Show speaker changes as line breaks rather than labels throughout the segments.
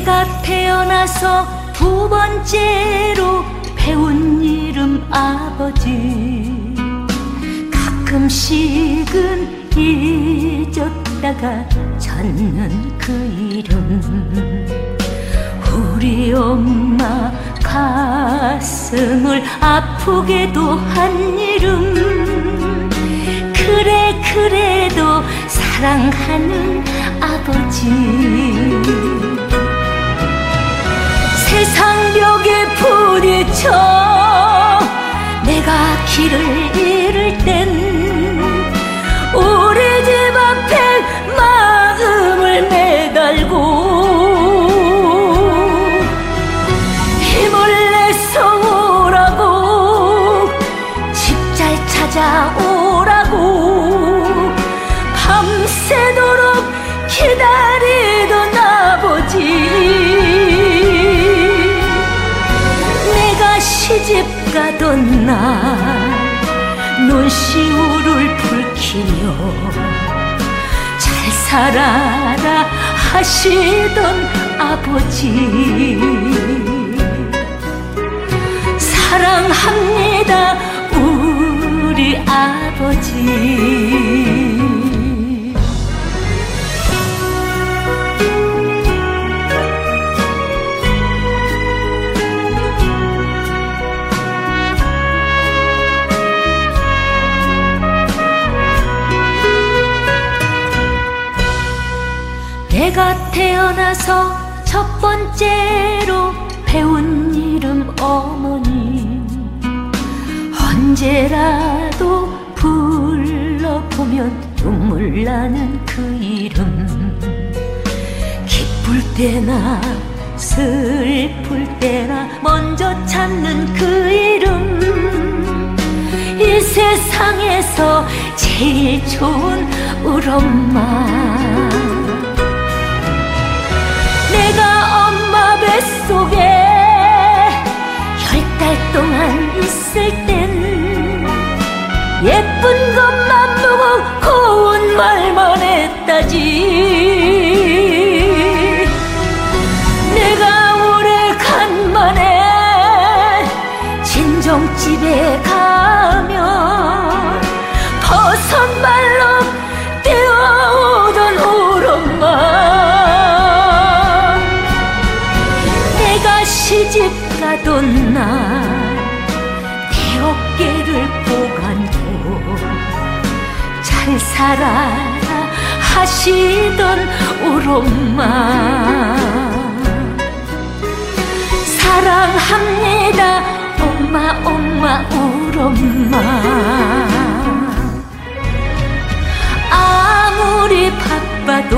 내가 태어나서 두 번째로 배운 이름 아버지. 가끔씩은 잊었다가 찾는 그 이름. 우리 엄마 가슴을 아프게도 한 이름. 그래 그래도 사랑하는 아버지 길을 잃을 땐 우리 집 앞에 마음을 매달고 힘을 내서 오라고 집 잘 찾아오라고 밤새도록 기다리던 아버지. 내가 시집 가던 날 눈시울을 붉히며 잘 살아라 하시던 아버지. 사랑합니다 우리 아버지 내가 태어나서 첫 번째로 배운 이름 어머니. 언제라도 불러보면 눈물 나는 그 이름. 기쁠 때나 슬플 때나 먼저 찾는 그 이름. 이 세상에서 제일 좋은 우리 엄마 있을 땐 예쁜 것만 보고 고운 말만 했다지. 내가 오래 간만에 친정집에 가면 버선발로 뛰어오던 엄마. 내가 시집 가던 날내 어깨를 보간고 잘 살아라 하시던 우리 엄마. 사랑합니다 엄마 엄마 우리 엄마. 아무리 바빠도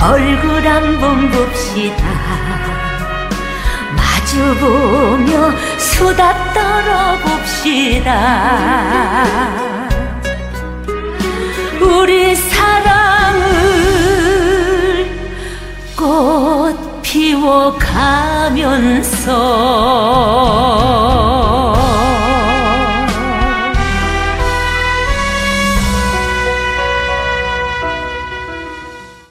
얼굴 한 번 봅시다 마주보며 수다 떨어봅시다. 우리 사랑을 꽃 피워가면서